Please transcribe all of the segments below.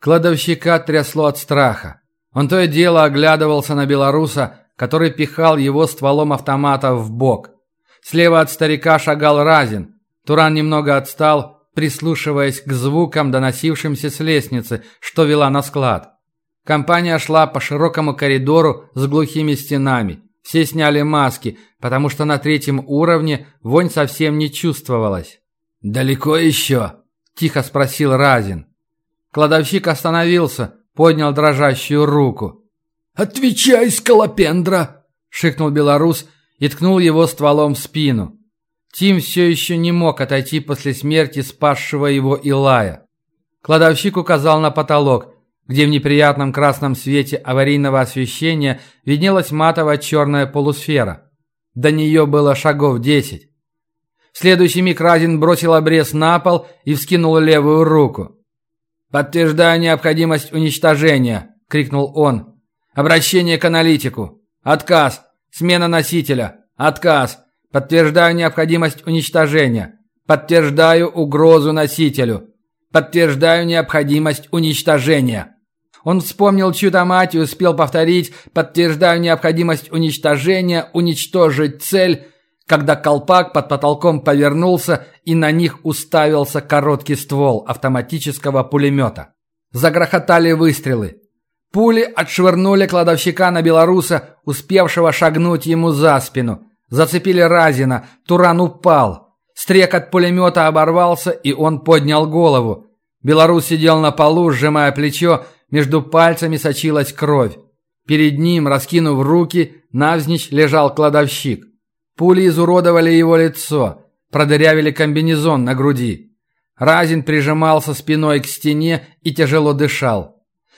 Кладовщика трясло от страха. Он то и дело оглядывался на белоруса, который пихал его стволом автомата в бок. Слева от старика шагал Разин. Туран немного отстал, прислушиваясь к звукам, доносившимся с лестницы, что вела на склад. Компания шла по широкому коридору с глухими стенами. Все сняли маски, потому что на третьем уровне вонь совсем не чувствовалась. «Далеко еще?» – тихо спросил Разин. Кладовщик остановился, поднял дрожащую руку. «Отвечай, скалопендра!» – шикнул белорус и ткнул его стволом в спину. Тим все еще не мог отойти после смерти спасшего его Илая. Кладовщик указал на потолок, где в неприятном красном свете аварийного освещения виднелась матовая черная полусфера. До нее было шагов десять. В следующий миг Разин бросил обрез на пол и вскинул левую руку. «Подтверждаю необходимость уничтожения!» – крикнул он. «Обращение к аналитику! Отказ! Смена носителя! Отказ! Подтверждаю необходимость уничтожения! Подтверждаю угрозу носителю! Подтверждаю необходимость уничтожения!» Он вспомнил чью-то мать и успел повторить, подтверждая необходимость уничтожения, уничтожить цель, когда колпак под потолком повернулся и на них уставился короткий ствол автоматического пулемета. Загрохотали выстрелы. Пули отшвырнули кладовщика на белоруса, успевшего шагнуть ему за спину. Зацепили Разина, Туран упал. Стрек от пулемета оборвался, и он поднял голову. Белорус сидел на полу, сжимая плечо, между пальцами сочилась кровь. Перед ним, раскинув руки, навзничь лежал кладовщик. Пули изуродовали его лицо, продырявили комбинезон на груди. Разин прижимался спиной к стене и тяжело дышал.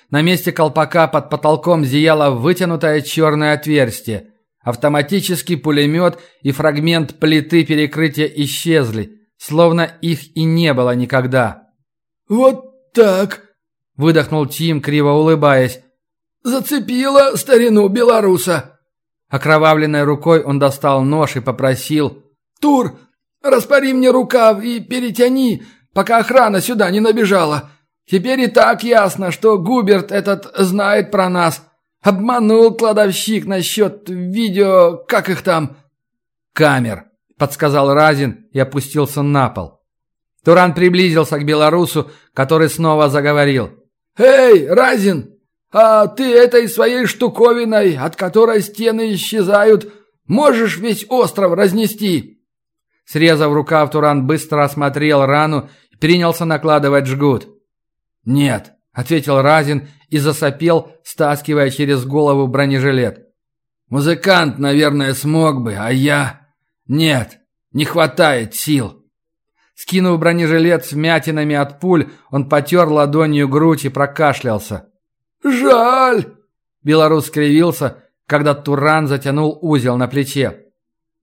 На месте колпака под потолком зияло вытянутое черное отверстие. Автоматический пулемет и фрагмент плиты перекрытия исчезли, словно их и не было никогда. «Вот так!» Выдохнул Тим, криво улыбаясь. «Зацепила старину белоруса!» Окровавленной рукой он достал нож и попросил. «Тур, распори мне рукав и перетяни, пока охрана сюда не набежала. Теперь и так ясно, что Губерт этот знает про нас. Обманул кладовщик насчет видео... как их там?» «Камер», — подсказал Разин и опустился на пол. Туран приблизился к белорусу, который снова заговорил. «Эй, Разин, а ты этой своей штуковиной, от которой стены исчезают, можешь весь остров разнести?» Срезав рукав, Туран быстро осмотрел рану и принялся накладывать жгут. «Нет», — ответил Разин и засопел, стаскивая через голову бронежилет. «Музыкант, наверное, смог бы, а я... Нет, не хватает сил». Скинув бронежилет с вмятинами от пуль, он потер ладонью грудь и прокашлялся. «Жаль!» Белорус скривился, когда Туран затянул узел на плече.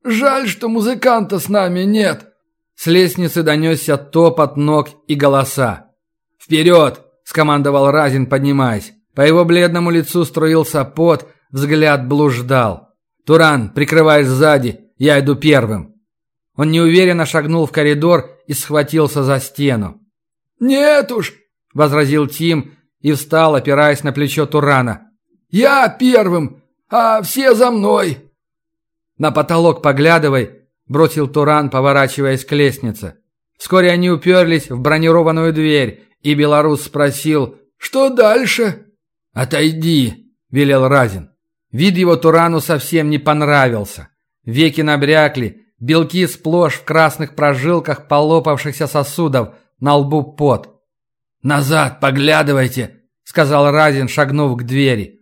«Жаль, что музыканта с нами нет!» С лестницы донесся топот ног и голоса. «Вперед!» – скомандовал Разин, поднимаясь. По его бледному лицу струился пот, взгляд блуждал. «Туран, прикрываешь сзади, я иду первым». Он неуверенно шагнул в коридор и схватился за стену. «Нет уж!» – возразил Тим и встал, опираясь на плечо Турана. «Я первым, а все за мной!» «На потолок поглядывай!» – бросил Туран, поворачиваясь к лестнице. Вскоре они уперлись в бронированную дверь, и белорус спросил «Что дальше?» «Отойди!» – велел Разин. Вид его Турану совсем не понравился. Веки набрякли, Белки сплошь в красных прожилках полопавшихся сосудов, на лбу пот. «Назад поглядывайте!» — сказал Разин, шагнув к двери.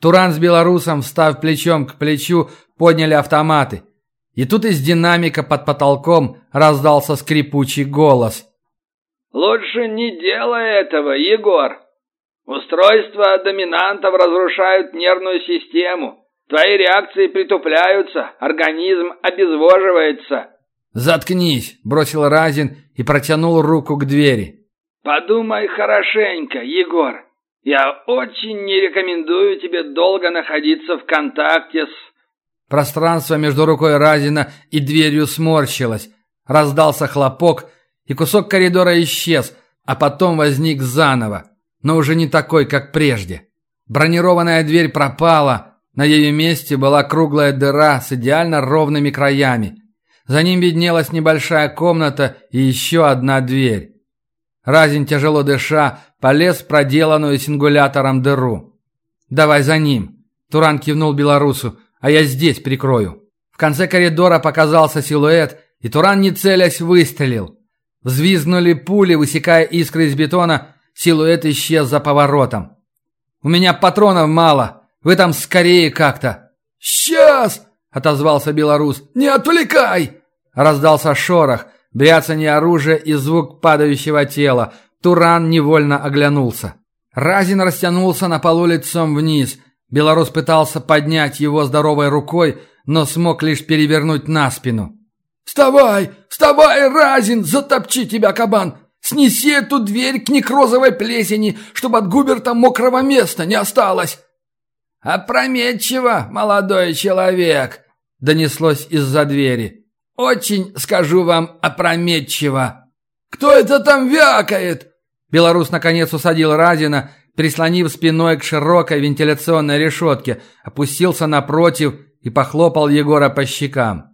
Туран с белорусом, встав плечом к плечу, подняли автоматы. И тут из динамика под потолком раздался скрипучий голос. «Лучше не делай этого, Егор. Устройства доминантов разрушают нервную систему. Твои реакции притупляются, организм обезвоживается». «Заткнись!» – бросил Разин и протянул руку к двери. «Подумай хорошенько, Егор. Я очень не рекомендую тебе долго находиться в контакте с...» Пространство между рукой Разина и дверью сморщилось. Раздался хлопок, и кусок коридора исчез, а потом возник заново. но уже не такой, как прежде. Бронированная дверь пропала, на ее месте была круглая дыра с идеально ровными краями. За ним виднелась небольшая комната и еще одна дверь. Разин, тяжело дыша, полез в проделанную сингулятором дыру. «Давай за ним!» Туран кивнул белорусу. «А я здесь прикрою». В конце коридора показался силуэт, и Туран, не целясь, выстрелил. Взвизгнули пули, высекая искры из бетона, силуэт исчез за поворотом. «У меня патронов мало, вы там скорее как-то». «Сейчас!» — отозвался белорус. «Не отвлекай!» Раздался шорох, бряцание оружия и звук падающего тела. Туран невольно оглянулся. Разин растянулся на полу лицом вниз. Белорус пытался поднять его здоровой рукой, но смог лишь перевернуть на спину. «Вставай! Вставай, Разин! Затопчи тебя, кабан! Снеси эту дверь к некрозовой плесени, чтобы от Губерта мокрого места не осталось!» «Опрометчиво, молодой человек!» — донеслось из-за двери. «Очень, скажу вам, опрометчиво!» «Кто это там вякает?» Белорус наконец усадил Разина, прислонив спиной к широкой вентиляционной решетке, опустился напротив и похлопал Егора по щекам.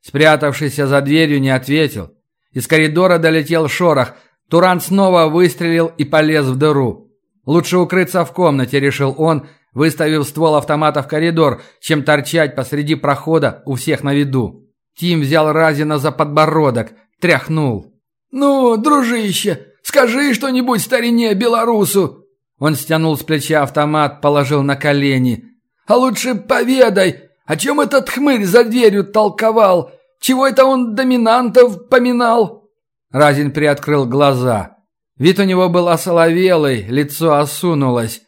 Спрятавшийся за дверью не ответил. Из коридора долетел шорох. Туран снова выстрелил и полез в дыру. «Лучше укрыться в комнате», — решил он, выставив ствол автомата в коридор, чем торчать посреди прохода у всех на виду. Тим взял Разина за подбородок, тряхнул. «Ну, дружище, скажи что-нибудь старине белорусу!» Он стянул с плеча автомат, положил на колени. «А лучше поведай, о чем этот хмырь за дверью толковал? Чего это он доминантов поминал?» Разин приоткрыл глаза. Вид у него был осоловелый, лицо осунулось.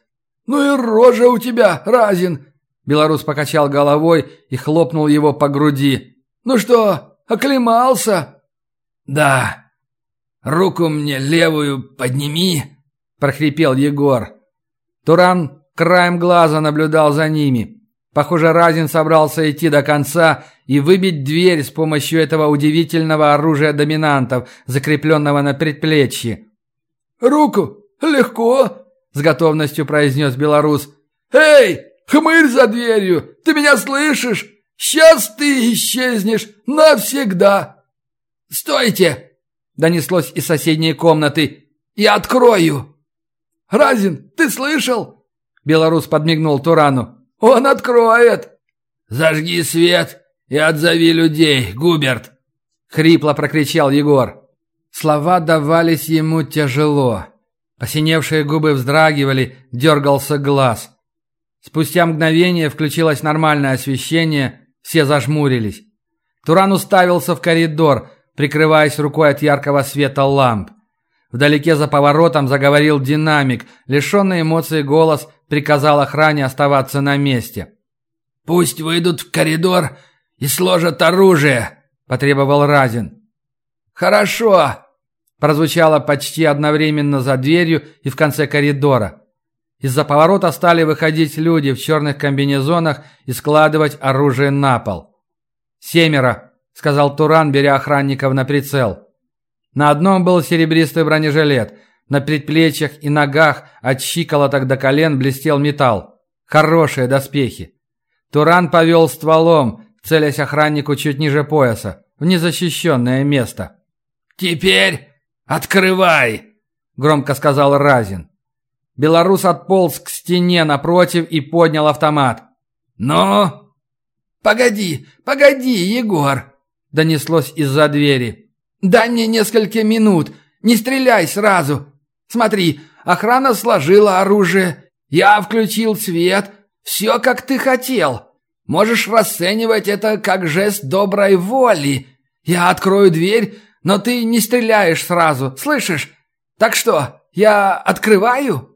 «Ну и рожа у тебя, Разин!» Белорус покачал головой и хлопнул его по груди. «Ну что, оклемался?» «Да. Руку мне левую подними!» – прохрипел Егор. Туран краем глаза наблюдал за ними. Похоже, Разин собрался идти до конца и выбить дверь с помощью этого удивительного оружия доминантов, закрепленного на предплечье. «Руку? Легко!» – с готовностью произнес белорус. «Эй, хмырь за дверью! Ты меня слышишь? Сейчас ты исчезнешь навсегда!» «Стойте!» – донеслось из соседней комнаты. «Я открою!» «Разин, ты слышал?» Белорус подмигнул Турану. Он откроет!» «Зажги свет и отзови людей, Губерт!» — хрипло прокричал Егор. Слова давались ему тяжело. Посиневшие губы вздрагивали, дергался глаз. Спустя мгновение включилось нормальное освещение, все зажмурились. Туран уставился в коридор, прикрываясь рукой от яркого света ламп. Вдалеке за поворотом заговорил динамик, лишенный эмоций голос приказал охране оставаться на месте. «Пусть выйдут в коридор и сложат оружие», – потребовал Разин. «Хорошо», – прозвучало почти одновременно за дверью и в конце коридора. Из-за поворота стали выходить люди в черных комбинезонах и складывать оружие на пол. «Семеро», – сказал Туран, беря охранников на прицел. На одном был серебристый бронежилет – на предплечьях и ногах от щиколоток до колен блестел металл. Хорошие доспехи. Туран повел стволом, целясь охраннику чуть ниже пояса, в незащищенное место. «Теперь открывай!» – громко сказал Разин. Белорус отполз к стене напротив и поднял автомат. «Ну?» «Погоди, погоди, Егор!» – донеслось из-за двери. «Дай мне несколько минут, не стреляй сразу, Смотри, охрана сложила оружие. Я включил свет. Все, как ты хотел. Можешь расценивать это как жест доброй воли. Я открою дверь, но ты не стреляешь сразу, слышишь? Так что, я открываю?»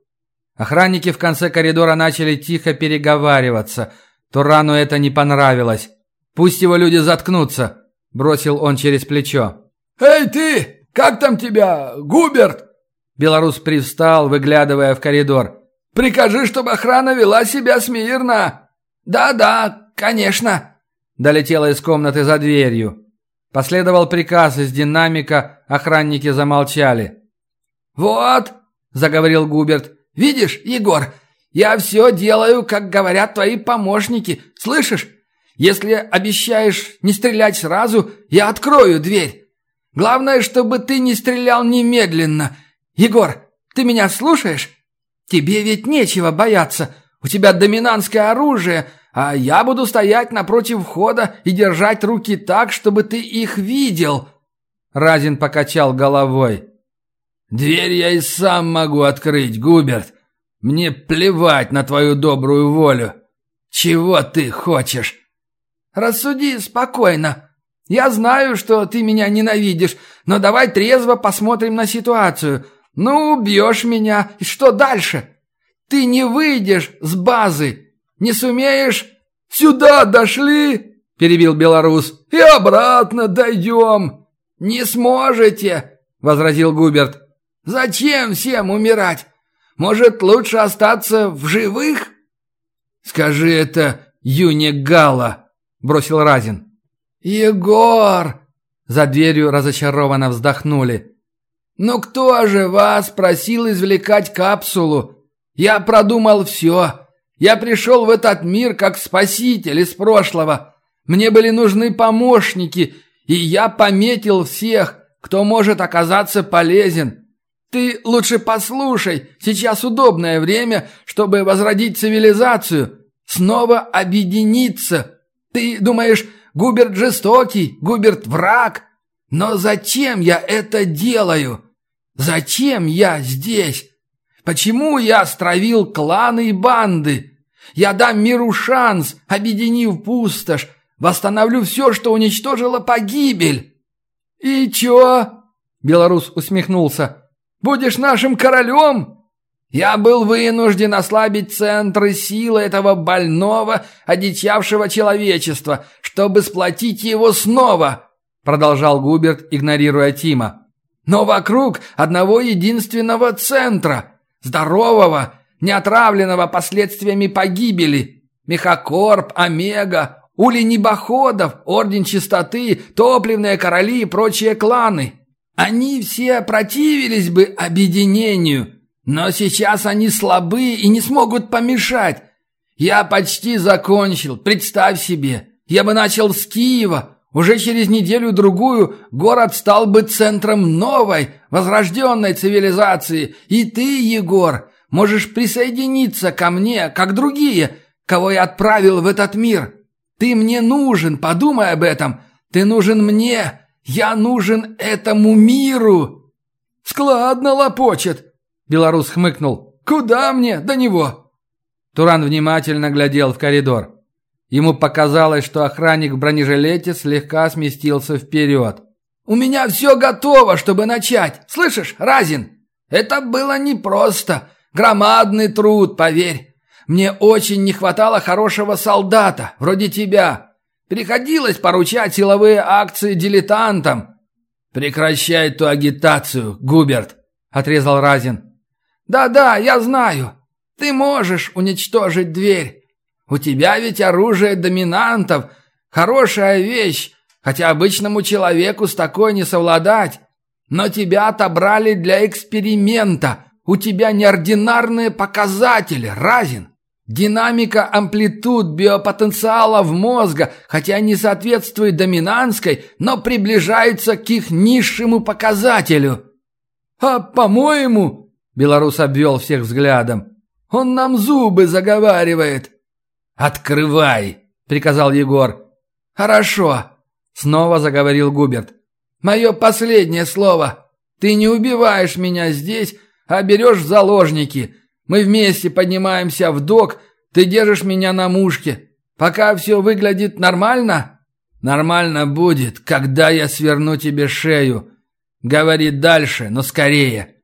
Охранники в конце коридора начали тихо переговариваться. Турану это не понравилось. «Пусть его люди заткнутся», – бросил он через плечо. «Эй ты! Как там тебя? Губерт?» Белорус привстал, выглядывая в коридор. «Прикажи, чтобы охрана вела себя смирно!» «Да-да, конечно!» Долетела из комнаты за дверью. Последовал приказ из динамика, охранники замолчали. «Вот!» – заговорил Губерт. Видишь, Егор, я все делаю, как говорят твои помощники. Слышишь? Если обещаешь не стрелять сразу, я открою дверь. Главное, чтобы ты не стрелял немедленно. Егор, ты меня слушаешь? Тебе ведь нечего бояться. У тебя доминантское оружие, а я буду стоять напротив входа и держать руки так, чтобы ты их видел». Разин покачал головой. «Дверь я и сам могу открыть, Губерт. Мне плевать на твою добрую волю. Чего ты хочешь?» «Рассуди спокойно. Я знаю, что ты меня ненавидишь, но давай трезво посмотрим на ситуацию. Ну, убьешь меня, и что дальше? Ты не выйдешь с базы, не сумеешь...» «Сюда дошли!» – перебил белорус. «И обратно дойдем!» «Не сможете!» – возразил Губерт. «Зачем всем умирать? Может, лучше остаться в живых?» «Скажи это Юне Гала!» – бросил Разин. «Егор!» За дверью разочарованно вздохнули. «Ну кто же вас просил извлекать капсулу? Я продумал все. Я пришел в этот мир как спаситель из прошлого. Мне были нужны помощники, и я пометил всех, кто может оказаться полезен. Ты лучше послушай, сейчас удобное время, чтобы возродить цивилизацию, снова объединиться. Ты думаешь, Губерт жестокий, Губерт враг? Но зачем я это делаю? Зачем я здесь? Почему я стравил кланы и банды? Я дам миру шанс, объединив пустошь, восстановлю все, что уничтожила погибель. И чё? Белорус усмехнулся. Будешь нашим королем? Я был вынужден ослабить центры силы этого больного, одичавшего человечества, чтобы сплотить его снова, продолжал Губерт, игнорируя Тима. Но вокруг одного единственного центра – Здорового, не отравленного последствиями погибели. Мехакорп, Омега, Ули Небоходов, Орден Чистоты, Топливные Короли и прочие кланы. Они все противились бы объединению, но сейчас они слабы и не смогут помешать. Я почти закончил, представь себе. Я бы начал с Киева, уже через неделю-другую город стал бы центром новой, возрожденной цивилизации, и ты, Егор, можешь присоединиться ко мне, как другие, кого я отправил в этот мир. Ты мне нужен, подумай об этом. Ты нужен мне, я нужен этому миру. Складно лопочет, белорус хмыкнул. Куда мне до него? Туран внимательно глядел в коридор. Ему показалось, что охранник в бронежилете слегка сместился вперед. «У меня все готово, чтобы начать. Слышишь, Разин? Это было непросто. Громадный труд, поверь. Мне очень не хватало хорошего солдата, вроде тебя. Приходилось поручать силовые акции дилетантам». «Прекращай ту агитацию, Губерт», — отрезал Разин. «Да-да, я знаю. Ты можешь уничтожить дверь. У тебя ведь оружие доминантов. Хорошая вещь, хотя обычному человеку с такой не совладать. Но тебя отобрали для эксперимента. У тебя неординарные показатели, Разин. Динамика амплитуд биопотенциала в мозга, хотя не соответствует доминантской, но приближается к их низшему показателю. А, по-моему, белорус обвел всех взглядом, он нам зубы заговаривает. «Открывай!» – приказал Егор. «Хорошо!» – снова заговорил Губерт. «Мое последнее слово. Ты не убиваешь меня здесь, а берешь в заложники. Мы вместе поднимаемся в док, ты держишь меня на мушке. Пока все выглядит нормально?» «Нормально будет, когда я сверну тебе шею. Говори дальше, но скорее».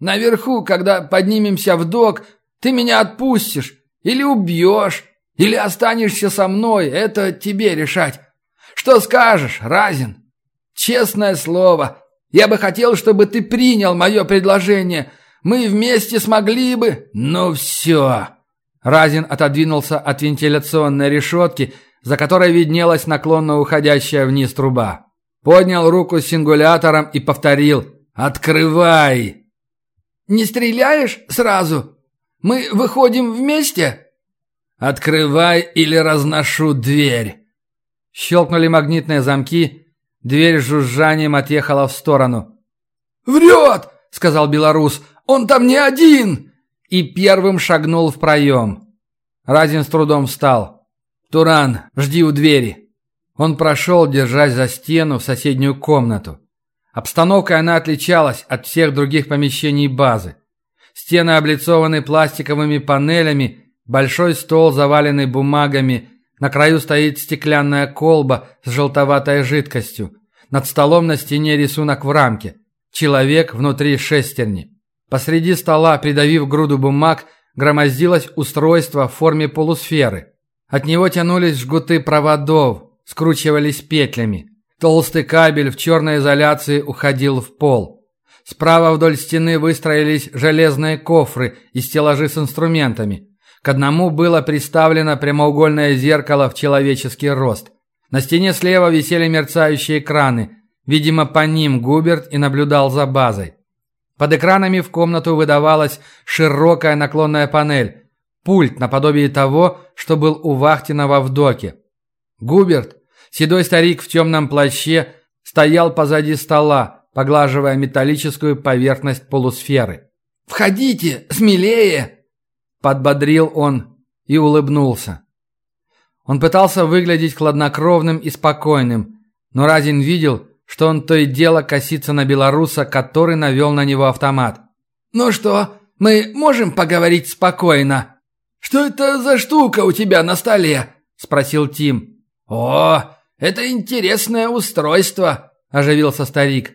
«Наверху, когда поднимемся в док, ты меня отпустишь или убьешь». Или останешься со мной, это тебе решать. Что скажешь, Разин? Честное слово, я бы хотел, чтобы ты принял мое предложение. Мы вместе смогли бы... Ну все. Разин отодвинулся от вентиляционной решетки, за которой виднелась наклонно уходящая вниз труба. Поднял руку с сингулятором и повторил «Открывай!» «Не стреляешь сразу?» Мы выходим вместе?» «Открывай или разношу дверь!» Щелкнули магнитные замки, дверь с жужжанием отъехала в сторону. «Врет!» — сказал белорус. «Он там не один!» И первым шагнул в проем. Разин с трудом встал. «Туран, жди у двери!» Он прошел, держась за стену в соседнюю комнату. Обстановкой она отличалась от всех других помещений базы. Стены облицованы пластиковыми панелями, большой стол, заваленный бумагами, на краю стоит стеклянная колба с желтоватой жидкостью. Над столом на стене рисунок в рамке. Человек внутри шестерни. Посреди стола, придавив груду бумаг, громоздилось устройство в форме полусферы. От него тянулись жгуты проводов, скручивались петлями. Толстый кабель в черной изоляции уходил в пол. Справа вдоль стены выстроились железные кофры и стеллажи с инструментами. К одному было приставлено прямоугольное зеркало в человеческий рост. На стене слева висели мерцающие экраны. Видимо, по ним Губерт и наблюдал за базой. Под экранами в комнату выдавалась широкая наклонная панель. Пульт наподобие того, что был у Вахтинова в доке. Губерт, седой старик в темном плаще, стоял позади стола, поглаживая металлическую поверхность полусферы. «Входите, смелее!» Подбодрил он и улыбнулся. Он пытался выглядеть хладнокровным и спокойным, но Разин видел, что он то и дело косится на белоруса, который навел на него автомат. «Ну что, мы можем поговорить спокойно?» «Что это за штука у тебя на столе?» – спросил Тим. «О, это интересное устройство», – оживился старик.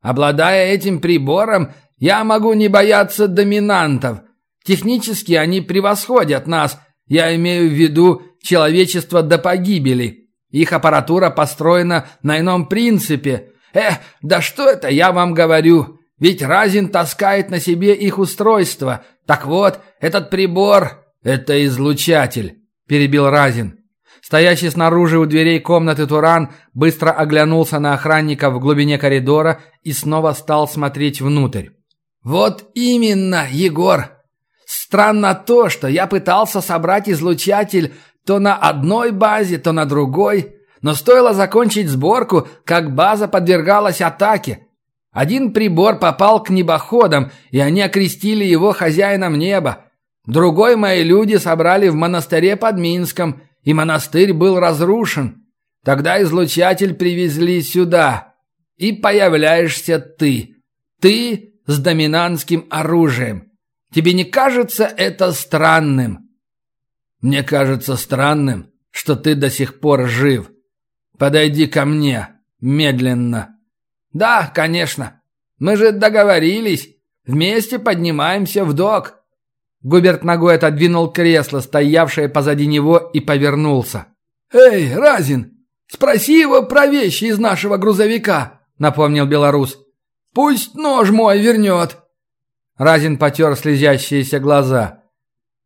«Обладая этим прибором, я могу не бояться доминантов. Технически они превосходят нас, я имею в виду человечество до погибели. Их аппаратура построена на ином принципе. Эх, да что это я вам говорю? Ведь Разин таскает на себе их устройство. Так вот, этот прибор – это излучатель», – перебил Разин. Стоящий снаружи у дверей комнаты Туран быстро оглянулся на охранника в глубине коридора и снова стал смотреть внутрь. «Вот именно, Егор!» Странно то, что я пытался собрать излучатель то на одной базе, то на другой, но стоило закончить сборку, как база подвергалась атаке. Один прибор попал к небоходам, и они окрестили его хозяином неба. Другой мои люди собрали в монастыре под Минском, и монастырь был разрушен. Тогда излучатель привезли сюда. И появляешься ты. Ты с доминантским оружием. Тебе не кажется это странным? Мне кажется странным, что ты до сих пор жив. Подойди ко мне, медленно. Да, конечно. Мы же договорились. Вместе поднимаемся в док. Губерт ногой отодвинул кресло, стоявшее позади него, и повернулся. «Эй, Разин, спроси его про вещи из нашего грузовика», — напомнил белорус. «Пусть нож мой вернет». Разин потер слезящиеся глаза.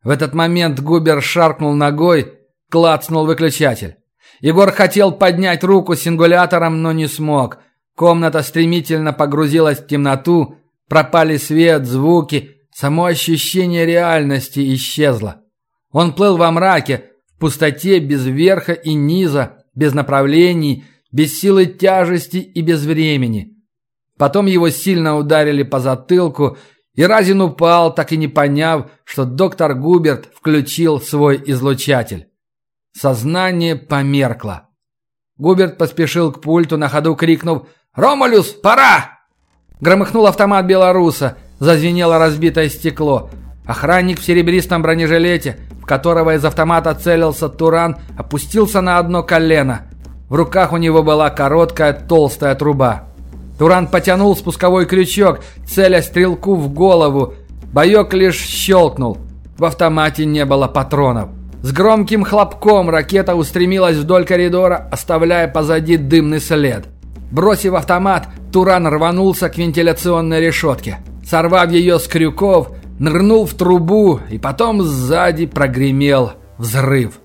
В этот момент Губер шаркнул ногой, клацнул выключатель. Егор хотел поднять руку с сингулятором, но не смог. Комната стремительно погрузилась в темноту, пропали свет, звуки, само ощущение реальности исчезло. Он плыл во мраке, в пустоте, без верха и низа, без направлений, без силы тяжести и без времени. Потом его сильно ударили по затылку, и Разин упал, так и не поняв, что доктор Губерт включил свой излучатель. Сознание померкло. Губерт поспешил к пульту, на ходу крикнув «Ромулюс, пора!» Громыхнул автомат белоруса, зазвенело разбитое стекло. Охранник в серебристом бронежилете, в которого из автомата целился Туран, опустился на одно колено. В руках у него была короткая толстая труба. Туран потянул спусковой крючок, целя стрелку в голову. Боек лишь щелкнул. В автомате не было патронов. С громким хлопком ракета устремилась вдоль коридора, оставляя позади дымный след. Бросив автомат, Туран рванулся к вентиляционной решетке. Сорвав ее с крюков, нырнул в трубу и потом сзади прогремел взрыв.